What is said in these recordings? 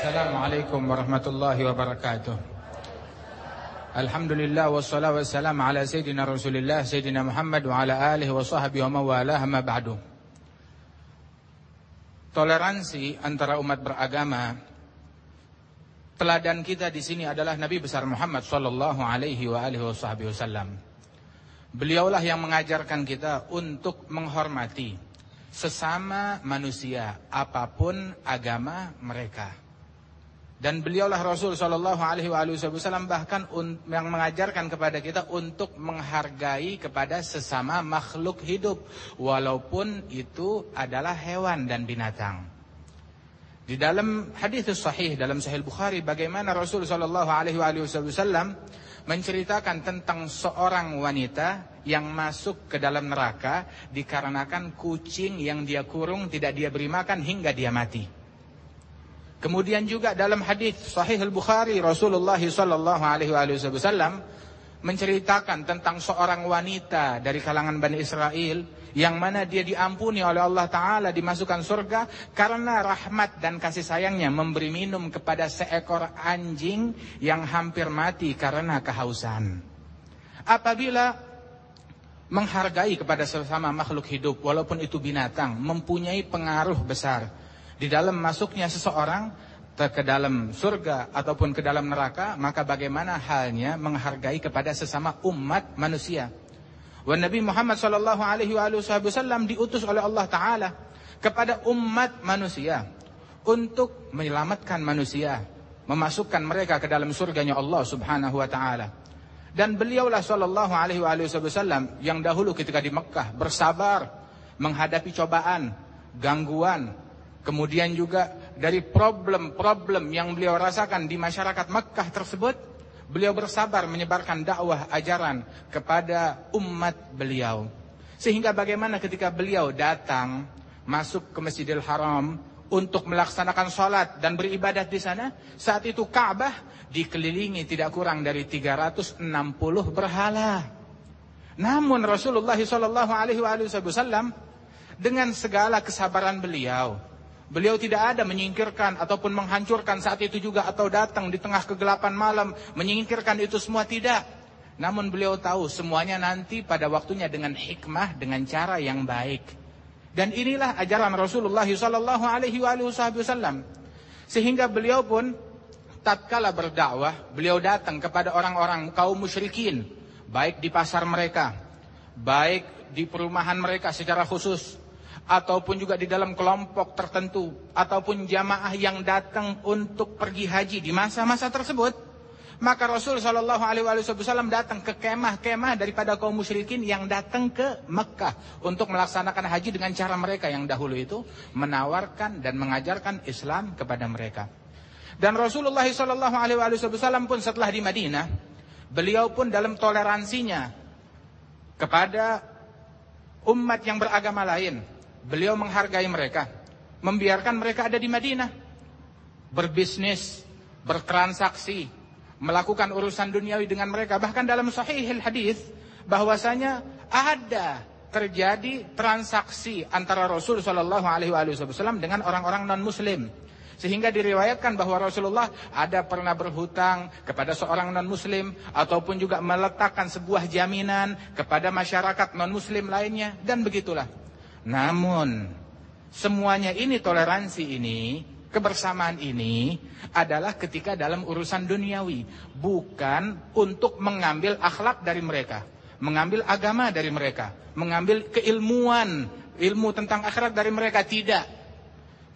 Assalamualaikum warahmatullahi wabarakatuh. Alhamdulillah wassalatu wassalamu ala sayyidina Rasulillah sayyidina Muhammad wa ala alihi wa sahbihi wa mawalah ma ba'du. Toleransi antara umat beragama teladan kita di sini adalah Nabi besar Muhammad sallallahu alaihi wa alihi wasallam. Beliaulah yang mengajarkan kita untuk menghormati sesama manusia apa pun agama mereka. Dan beliaulah Rasul Shallallahu Alaihi Wasallam bahkan yang mengajarkan kepada kita untuk menghargai kepada sesama makhluk hidup, walaupun itu adalah hewan dan binatang. Di dalam hadis sahih dalam Sahih Bukhari, bagaimana Rasul Shallallahu Alaihi Wasallam menceritakan tentang seorang wanita yang masuk ke dalam neraka dikarenakan kucing yang dia kurung tidak dia beri makan hingga dia mati. Kemudian juga dalam hadis Sahih Al-Bukhari Rasulullah sallallahu alaihi wasallam menceritakan tentang seorang wanita dari kalangan Bani Israel yang mana dia diampuni oleh Allah taala dimasukkan surga karena rahmat dan kasih sayangnya memberi minum kepada seekor anjing yang hampir mati karena kehausan. Apabila menghargai kepada sesama makhluk hidup walaupun itu binatang mempunyai pengaruh besar di dalam masuknya seseorang ke dalam surga ataupun ke dalam neraka, maka bagaimana halnya menghargai kepada sesama umat manusia. Wa Nabi Muhammad sallallahu alaihi wasallam diutus oleh Allah taala kepada umat manusia untuk menyelamatkan manusia, memasukkan mereka ke dalam surganya Allah Subhanahu wa taala. Dan beliaulah sallallahu alaihi wasallam yang dahulu ketika di Mekah bersabar menghadapi cobaan, gangguan, Kemudian juga dari problem-problem yang beliau rasakan di masyarakat Mekah tersebut, beliau bersabar menyebarkan dakwah ajaran kepada umat beliau. Sehingga bagaimana ketika beliau datang masuk ke Masjidil Haram untuk melaksanakan sholat dan beribadat di sana, saat itu Ka'bah dikelilingi tidak kurang dari 360 berhala. Namun Rasulullah Wasallam dengan segala kesabaran beliau, Beliau tidak ada menyingkirkan ataupun menghancurkan saat itu juga atau datang di tengah kegelapan malam menyingkirkan itu semua tidak. Namun beliau tahu semuanya nanti pada waktunya dengan hikmah dengan cara yang baik. Dan inilah ajaran Rasulullah sallallahu alaihi wasallam. Sehingga beliau pun tatkala berdakwah, beliau datang kepada orang-orang kaum musyrikin, baik di pasar mereka, baik di perumahan mereka secara khusus, ataupun juga di dalam kelompok tertentu ataupun jamaah yang datang untuk pergi haji di masa-masa tersebut maka Rasul Shallallahu Alaihi Wasallam datang ke kemah-kemah daripada kaum musyrikin yang datang ke Mekah untuk melaksanakan haji dengan cara mereka yang dahulu itu menawarkan dan mengajarkan Islam kepada mereka. Dan Rasulullah Shallallahu Alaihi Wasallam pun setelah di Madinah, beliau pun dalam toleransinya kepada umat yang beragama lain, Beliau menghargai mereka, membiarkan mereka ada di Madinah, berbisnis, bertransaksi, melakukan urusan duniawi dengan mereka. Bahkan dalam sahih hadis bahwasanya ada terjadi transaksi antara Rasul Shallallahu Alaihi Wasallam dengan orang-orang non Muslim. Sehingga diriwayatkan bahwa Rasulullah ada pernah berhutang kepada seorang non-muslim ataupun juga meletakkan sebuah jaminan kepada masyarakat non-muslim lainnya dan begitulah. Namun semuanya ini toleransi ini, kebersamaan ini adalah ketika dalam urusan duniawi, bukan untuk mengambil akhlak dari mereka, mengambil agama dari mereka, mengambil keilmuan, ilmu tentang akhirat dari mereka. Tidak.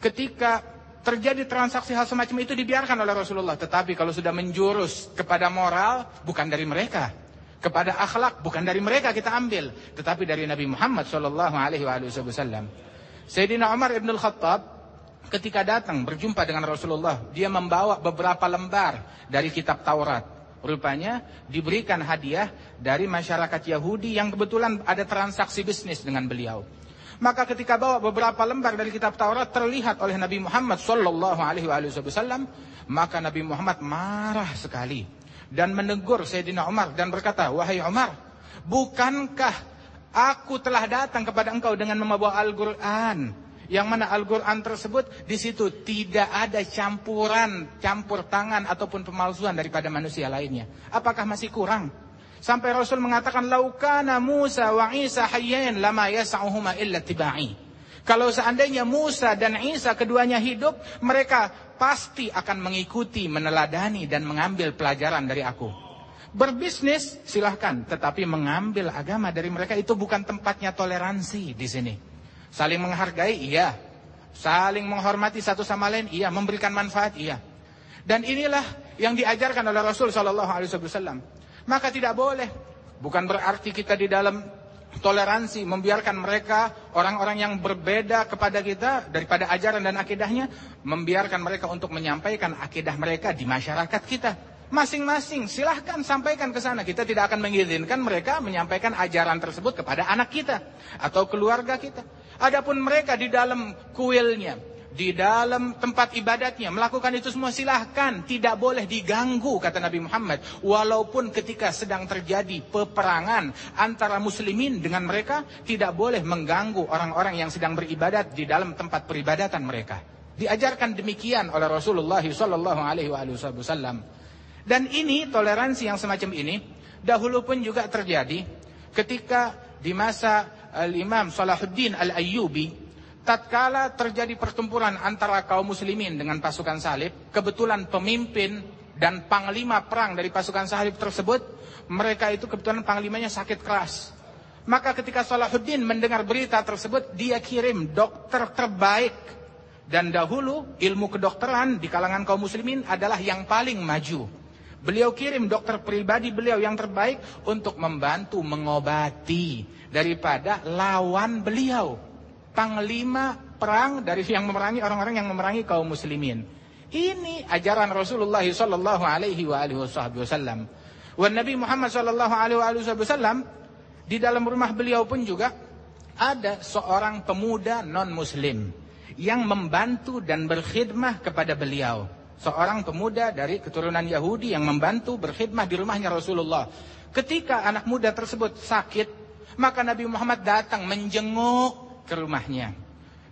Ketika terjadi transaksi hal semacam itu dibiarkan oleh Rasulullah, tetapi kalau sudah menjurus kepada moral bukan dari mereka kepada akhlak bukan dari mereka kita ambil tetapi dari Nabi Muhammad sallallahu alaihi wasallam. Sayyidina Umar ibn al-Khattab ketika datang berjumpa dengan Rasulullah dia membawa beberapa lembar dari kitab Taurat. Rupanya diberikan hadiah dari masyarakat Yahudi yang kebetulan ada transaksi bisnis dengan beliau. Maka ketika bawa beberapa lembar dari kitab Taurat terlihat oleh Nabi Muhammad sallallahu alaihi wasallam, maka Nabi Muhammad marah sekali dan menegur Sayyidina Umar dan berkata, "Wahai Umar, bukankah aku telah datang kepada engkau dengan membawa Al-Qur'an Yang mana Al-Quran tersebut di situ tidak ada campuran, campur tangan ataupun pemalsuan daripada manusia lainnya. Apakah masih kurang? Sampai Rasul mengatakan laukana Musa wa Isa hayyain lama yas'uhuma illa tibai. Kalau seandainya Musa dan Isa keduanya hidup, mereka pasti akan mengikuti, meneladani dan mengambil pelajaran dari aku. Berbisnis silahkan, tetapi mengambil agama dari mereka itu bukan tempatnya toleransi di sini. Saling menghargai, iya. Saling menghormati satu sama lain, iya. Memberikan manfaat, iya. Dan inilah yang diajarkan oleh Rasul Wasallam. Maka tidak boleh. Bukan berarti kita di dalam toleransi membiarkan mereka orang-orang yang berbeda kepada kita daripada ajaran dan akidahnya membiarkan mereka untuk menyampaikan akidah mereka di masyarakat kita. Masing-masing silahkan sampaikan ke sana. Kita tidak akan mengizinkan mereka menyampaikan ajaran tersebut kepada anak kita atau keluarga kita. Adapun mereka di dalam kuilnya di dalam tempat ibadatnya melakukan itu semua silahkan. Tidak boleh diganggu kata Nabi Muhammad. Walaupun ketika sedang terjadi peperangan antara muslimin dengan mereka tidak boleh mengganggu orang-orang yang sedang beribadat di dalam tempat peribadatan mereka. Diajarkan demikian oleh Rasulullah sallallahu alaihi wasallam. Dan ini toleransi yang semacam ini dahulu pun juga terjadi ketika di masa Al-Imam Salahuddin Al-Ayyubi tatkala terjadi pertempuran antara kaum muslimin dengan pasukan salib, kebetulan pemimpin dan panglima perang dari pasukan salib tersebut, mereka itu kebetulan panglimanya sakit keras. Maka ketika Salahuddin mendengar berita tersebut, dia kirim dokter terbaik. Dan dahulu ilmu kedokteran di kalangan kaum muslimin adalah yang paling maju. Beliau kirim dokter pribadi beliau yang terbaik untuk membantu mengobati daripada lawan beliau panglima perang dari yang memerangi orang-orang yang memerangi kaum muslimin. Ini ajaran Rasulullah sallallahu alaihi wa wasallam. Wan Nabi Muhammad sallallahu alaihi wa wasallam di dalam rumah beliau pun juga ada seorang pemuda non muslim yang membantu dan berkhidmah kepada beliau. Seorang pemuda dari keturunan Yahudi yang membantu berkhidmah di rumahnya Rasulullah. Ketika anak muda tersebut sakit, maka Nabi Muhammad datang menjenguk ke rumahnya.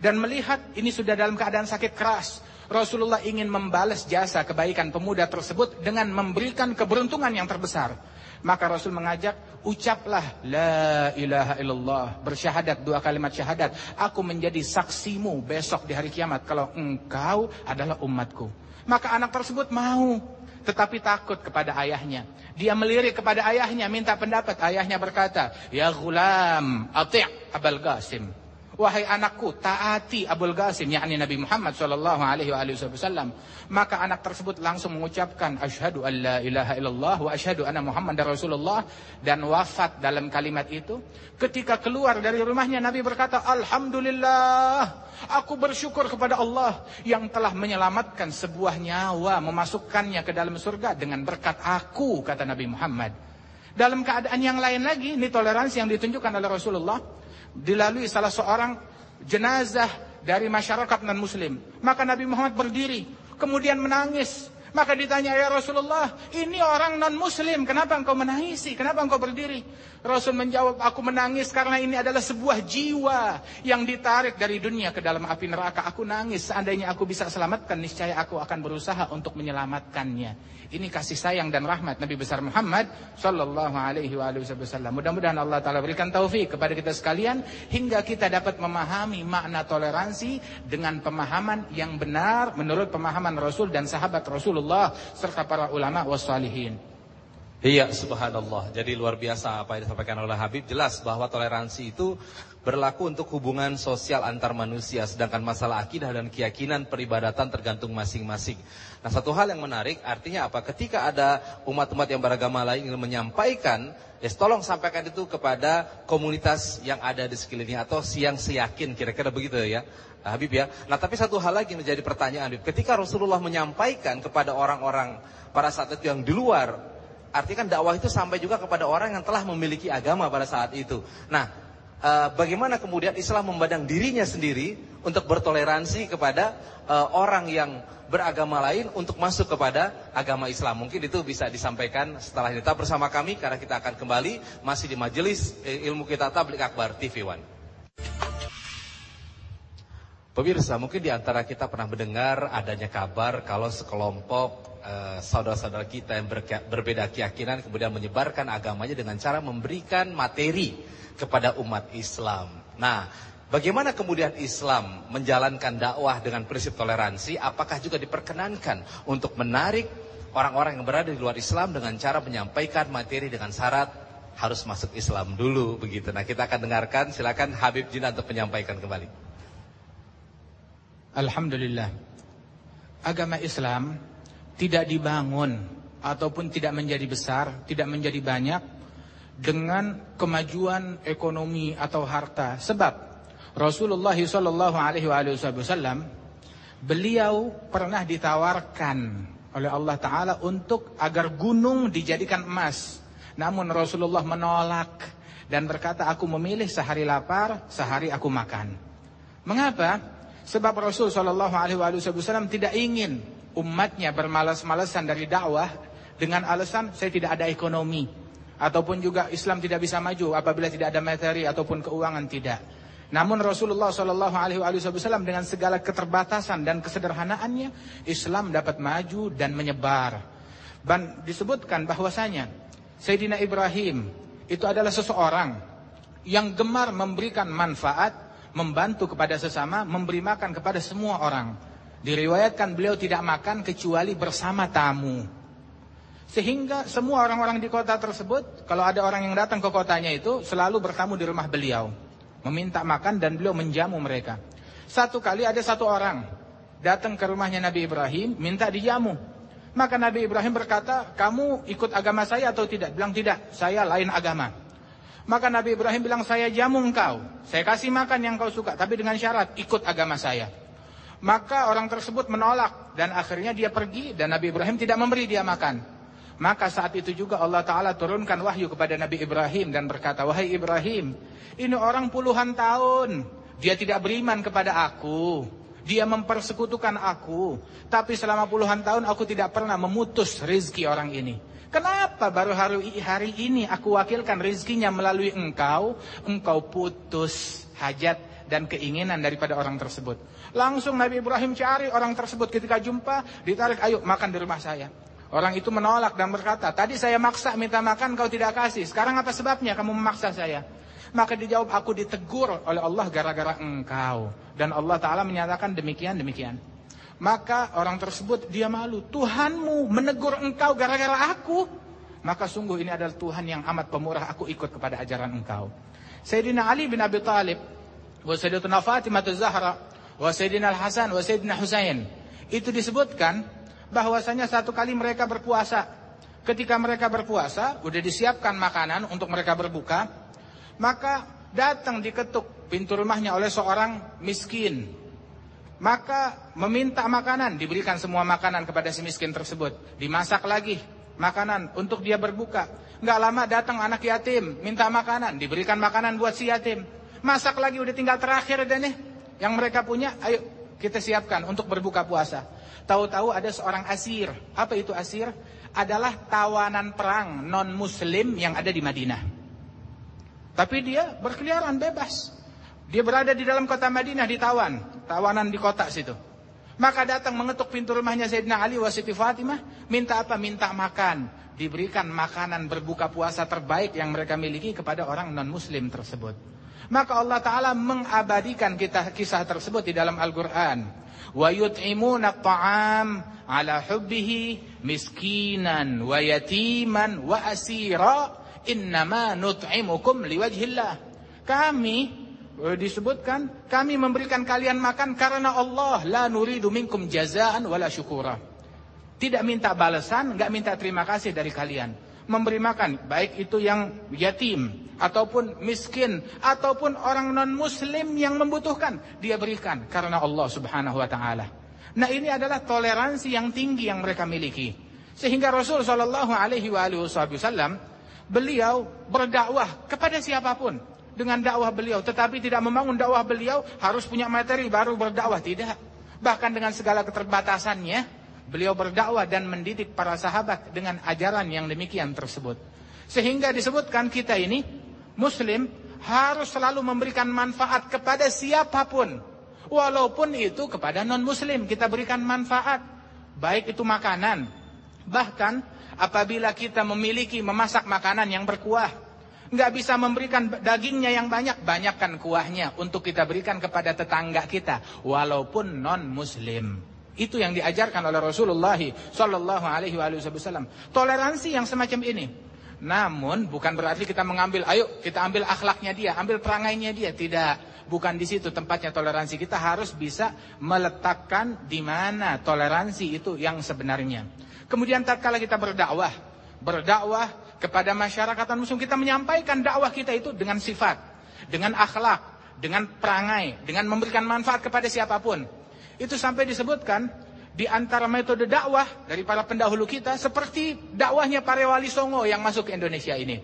Dan melihat ini sudah dalam keadaan sakit keras. Rasulullah ingin membalas jasa kebaikan pemuda tersebut dengan memberikan keberuntungan yang terbesar. Maka Rasul mengajak, ucaplah la ilaha illallah, bersyahadat dua kalimat syahadat. Aku menjadi saksimu besok di hari kiamat kalau engkau adalah umatku. Maka anak tersebut mau, tetapi takut kepada ayahnya. Dia melirik kepada ayahnya, minta pendapat. Ayahnya berkata, Ya gulam, ati' abal gasim. Wahai anakku, taati Abul Qasim, yakni Nabi Muhammad sallallahu alaihi wasallam. Maka anak tersebut langsung mengucapkan asyhadu an la ilaha illallah wa asyhadu anna Muhammadar Rasulullah dan wafat dalam kalimat itu. Ketika keluar dari rumahnya Nabi berkata, "Alhamdulillah, aku bersyukur kepada Allah yang telah menyelamatkan sebuah nyawa, memasukkannya ke dalam surga dengan berkat aku," kata Nabi Muhammad. Dalam keadaan yang lain lagi, ini toleransi yang ditunjukkan oleh Rasulullah dilalui salah seorang jenazah dari masyarakat non muslim. Maka Nabi Muhammad berdiri, kemudian menangis. Maka ditanya ya Rasulullah, ini orang non muslim, kenapa engkau menangisi? Kenapa engkau berdiri? Rasul menjawab, aku menangis karena ini adalah sebuah jiwa yang ditarik dari dunia ke dalam api neraka. Aku nangis, seandainya aku bisa selamatkan, niscaya aku akan berusaha untuk menyelamatkannya. Ini kasih sayang dan rahmat Nabi besar Muhammad sallallahu alaihi wasallam. Mudah-mudahan Allah taala berikan taufik kepada kita sekalian hingga kita dapat memahami makna toleransi dengan pemahaman yang benar menurut pemahaman Rasul dan sahabat Rasulullah serta para ulama wassalihin. Iya, subhanallah. Jadi luar biasa apa yang disampaikan oleh Habib. Jelas bahwa toleransi itu berlaku untuk hubungan sosial antar manusia, sedangkan masalah akidah dan keyakinan peribadatan tergantung masing-masing. Nah, satu hal yang menarik artinya apa? Ketika ada umat-umat yang beragama lain ingin menyampaikan, ya tolong sampaikan itu kepada komunitas yang ada di sekelilingnya atau yang seyakin, kira-kira begitu ya. Nah, Habib ya. Nah, tapi satu hal lagi menjadi pertanyaan Habib. Ketika Rasulullah menyampaikan kepada orang-orang pada saat itu yang di luar, artinya kan dakwah itu sampai juga kepada orang yang telah memiliki agama pada saat itu. Nah, uh, bagaimana kemudian Islam memandang dirinya sendiri untuk bertoleransi kepada uh, orang yang beragama lain untuk masuk kepada agama Islam. Mungkin itu bisa disampaikan setelah ini. Tetap bersama kami karena kita akan kembali masih di majelis eh, ilmu kita Tablik Akbar TV One. Pemirsa, mungkin di antara kita pernah mendengar adanya kabar kalau sekelompok uh, saudara-saudara kita yang berbeda keyakinan kemudian menyebarkan agamanya dengan cara memberikan materi kepada umat Islam. Nah, bagaimana kemudian Islam menjalankan dakwah dengan prinsip toleransi? Apakah juga diperkenankan untuk menarik orang-orang yang berada di luar Islam dengan cara menyampaikan materi dengan syarat harus masuk Islam dulu begitu. Nah, kita akan dengarkan silakan Habib Jina untuk menyampaikan kembali. Alhamdulillah. Agama Islam Tidak dibangun Ataupun tidak menjadi besar Tidak menjadi banyak Dengan kemajuan ekonomi atau harta. Sebab Rasulullah SAW Beliau pernah ditawarkan Oleh Allah Ta'ala Untuk agar gunung dijadikan emas. Namun Rasulullah menolak Dan berkata aku memilih sehari lapar Sehari aku makan. Mengapa? Sebab Rasul Shallallahu Alaihi Wasallam tidak ingin umatnya bermalas-malasan dari dakwah dengan alasan saya tidak ada ekonomi ataupun juga Islam tidak bisa maju apabila tidak ada materi ataupun keuangan tidak. Namun Rasulullah Shallallahu Alaihi Wasallam dengan segala keterbatasan dan kesederhanaannya Islam dapat maju dan menyebar. Dan disebutkan bahwasanya Sayyidina Ibrahim itu adalah seseorang yang gemar memberikan manfaat membantu kepada sesama, memberi makan kepada semua orang. Diriwayatkan beliau tidak makan kecuali bersama tamu. Sehingga semua orang-orang di kota tersebut, kalau ada orang yang datang ke kotanya itu, selalu bertamu di rumah beliau. Meminta makan dan beliau menjamu mereka. Satu kali ada satu orang, datang ke rumahnya Nabi Ibrahim, minta dijamu. Maka Nabi Ibrahim berkata, kamu ikut agama saya atau tidak? Bilang tidak, saya lain agama. Maka Nabi Ibrahim bilang, saya jamu engkau. Saya kasih makan yang kau suka. Tapi dengan syarat, ikut agama saya. Maka orang tersebut menolak. Dan akhirnya dia pergi dan Nabi Ibrahim tidak memberi dia makan. Maka saat itu juga Allah Ta'ala turunkan wahyu kepada Nabi Ibrahim dan berkata, Wahai Ibrahim, ini orang puluhan tahun. Dia tidak beriman kepada aku. Dia mempersekutukan aku. Tapi selama puluhan tahun aku tidak pernah memutus rizki orang ini. Kenapa baru hari, hari ini aku wakilkan rezekinya melalui engkau, engkau putus hajat dan keinginan daripada orang tersebut. Langsung Nabi Ibrahim cari orang tersebut ketika jumpa, ditarik, ayo makan di rumah saya. Orang itu menolak dan berkata, tadi saya maksa minta makan kau tidak kasih, sekarang apa sebabnya kamu memaksa saya? Maka dijawab, aku ditegur oleh Allah gara-gara engkau. Dan Allah Ta'ala menyatakan demikian, demikian. Maka orang tersebut dia malu. Tuhanmu menegur engkau gara-gara aku. Maka sungguh ini adalah Tuhan yang amat pemurah. Aku ikut kepada ajaran engkau. Sayyidina Ali bin Abi Talib. Wa Sayyidatuna Fatimah Zahra. Wa Sayyidina Al-Hasan. Wa Sayyidina Husain. Itu disebutkan bahwasanya satu kali mereka berpuasa. Ketika mereka berpuasa, udah disiapkan makanan untuk mereka berbuka. Maka datang diketuk pintu rumahnya oleh seorang miskin maka meminta makanan, diberikan semua makanan kepada si miskin tersebut. Dimasak lagi makanan untuk dia berbuka. Enggak lama datang anak yatim, minta makanan, diberikan makanan buat si yatim. Masak lagi udah tinggal terakhir deh nih. Yang mereka punya, ayo kita siapkan untuk berbuka puasa. Tahu-tahu ada seorang asir. Apa itu asir? Adalah tawanan perang non muslim yang ada di Madinah. Tapi dia berkeliaran bebas. Dia berada di dalam kota Madinah ditawan, tawanan di kota situ. Maka datang mengetuk pintu rumahnya Sayyidina Ali wa Siti Fatimah, minta apa? Minta makan. Diberikan makanan berbuka puasa terbaik yang mereka miliki kepada orang non-muslim tersebut. Maka Allah Ta'ala mengabadikan kita kisah tersebut di dalam Al-Quran. Ta'am ala hubbihi miskinan wa yatiman wa asira innama nut'imukum liwajhillah. Kami disebutkan kami memberikan kalian makan karena Allah la nuridu minkum jazaan wala syukura. Tidak minta balasan, enggak minta terima kasih dari kalian. Memberi makan baik itu yang yatim ataupun miskin ataupun orang non muslim yang membutuhkan, dia berikan karena Allah Subhanahu wa taala. Nah, ini adalah toleransi yang tinggi yang mereka miliki. Sehingga Rasul sallallahu alaihi wasallam beliau berdakwah kepada siapa pun dengan dakwah beliau, tetapi tidak membangun dakwah beliau harus punya materi baru berdakwah tidak. Bahkan dengan segala keterbatasannya, beliau berdakwah dan mendidik para sahabat dengan ajaran yang demikian tersebut. Sehingga disebutkan kita ini muslim harus selalu memberikan manfaat kepada siapa pun. Walaupun itu kepada non-muslim kita berikan manfaat. Baik itu makanan. Bahkan apabila kita memiliki memasak makanan yang berkuah. Nggak bisa memberikan dagingnya yang banyak. Banyakkan kuahnya untuk kita berikan kepada tetangga kita. Walaupun non-muslim. Itu yang diajarkan oleh Rasulullah Sallallahu Alaihi Wasallam. Toleransi yang semacam ini. Namun bukan berarti kita mengambil, ayo kita ambil akhlaknya dia, ambil perangainya dia. Tidak, bukan di situ tempatnya toleransi. Kita harus bisa meletakkan di mana toleransi itu yang sebenarnya. Kemudian tatkala kita berdakwah, berdakwah kepada masyarakat muslim, kita menyampaikan dakwah kita itu dengan sifat, dengan akhlak, dengan perangai, dengan memberikan manfaat kepada siapa pun. Itu sampai disebutkan di antara metode dakwah dari para pendahulu kita seperti dakwahnya para wali songo yang masuk ke Indonesia ini.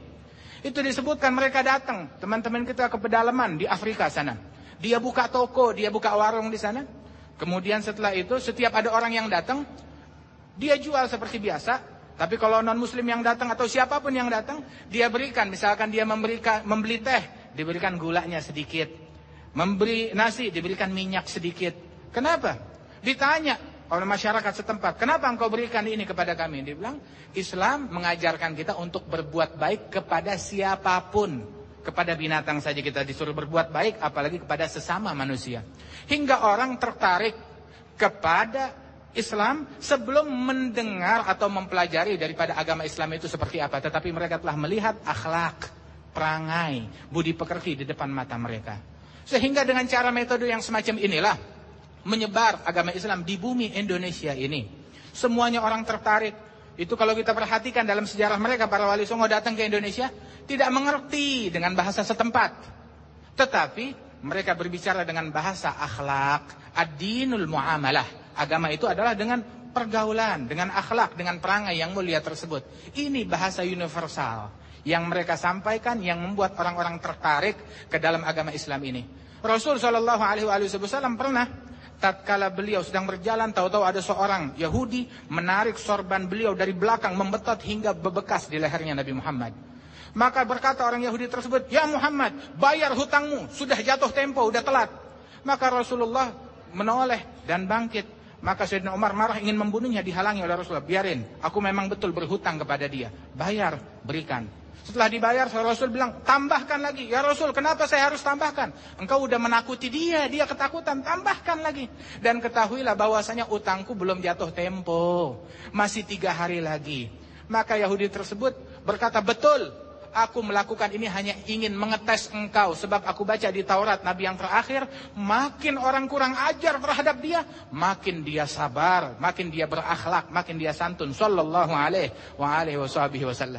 Itu disebutkan mereka datang, teman-teman kita ke pedalaman di Afrika sana. Dia buka toko, dia buka warung di sana. Kemudian setelah itu setiap ada orang yang datang, dia jual seperti biasa. Tapi kalau non muslim yang datang atau siapa pun yang datang, dia berikan. Misalkan dia memberikan, membeli teh, diberikan gulanya sedikit. Memberi nasi, diberikan minyak sedikit. Kenapa? Ditanya, oleh masyarakat setempat. Kenapa engkau berikan ini kepada kami? Dia bilang, Islam mengajarkan kita untuk berbuat baik kepada siapa pun. Kepada binatang saja kita disuruh berbuat baik, apalagi kepada sesama manusia. Hingga orang tertarik kepada Islam sebelum mendengar atau mempelajari daripada agama Islam itu seperti apa. Tetapi mereka telah melihat akhlak, perangai, budi pekerti di depan mata mereka. Sehingga dengan cara metode yang semacam inilah, menyebar agama Islam di bumi Indonesia ini. Semuanya orang tertarik. Itu kalau kita perhatikan dalam sejarah mereka, para wali songo datang ke Indonesia, tidak mengerti dengan bahasa setempat. Tetapi mereka berbicara dengan bahasa akhlak, ad-dinul muamalah. Agama itu adalah dengan pergaulan, dengan akhlak, dengan perangai yang mulia tersebut. Ini bahasa universal yang mereka sampaikan yang membuat orang-orang tertarik ke dalam agama Islam ini. Rasul Shallallahu Alaihi Wasallam pernah tatkala beliau sedang berjalan tahu-tahu ada seorang Yahudi menarik sorban beliau dari belakang membetot hingga bebekas di lehernya Nabi Muhammad. Maka berkata orang Yahudi tersebut, "Ya Muhammad, bayar hutangmu, sudah jatuh tempo, sudah telat." Maka Rasulullah menoleh dan bangkit. Maka Sayyidina Umar marah ingin membunuhnya dihalangi oleh Rasulullah. Biarin, aku memang betul berhutang kepada dia. Bayar, berikan. Setelah dibayar, Rasul bilang, tambahkan lagi. Ya Rasul, kenapa saya harus tambahkan? Engkau udah menakuti dia, dia ketakutan, tambahkan lagi. Dan ketahuilah bahwasanya utangku belum jatuh tempo. Masih tiga hari lagi. Maka Yahudi tersebut berkata, betul, aku melakukan ini hanya ingin mengetes engkau. Sebab aku baca di Taurat, Nabi yang terakhir, makin orang kurang ajar terhadap dia, makin dia sabar, makin dia berakhlak, makin dia santun. Sallallahu alaihi wa alihi wasallam.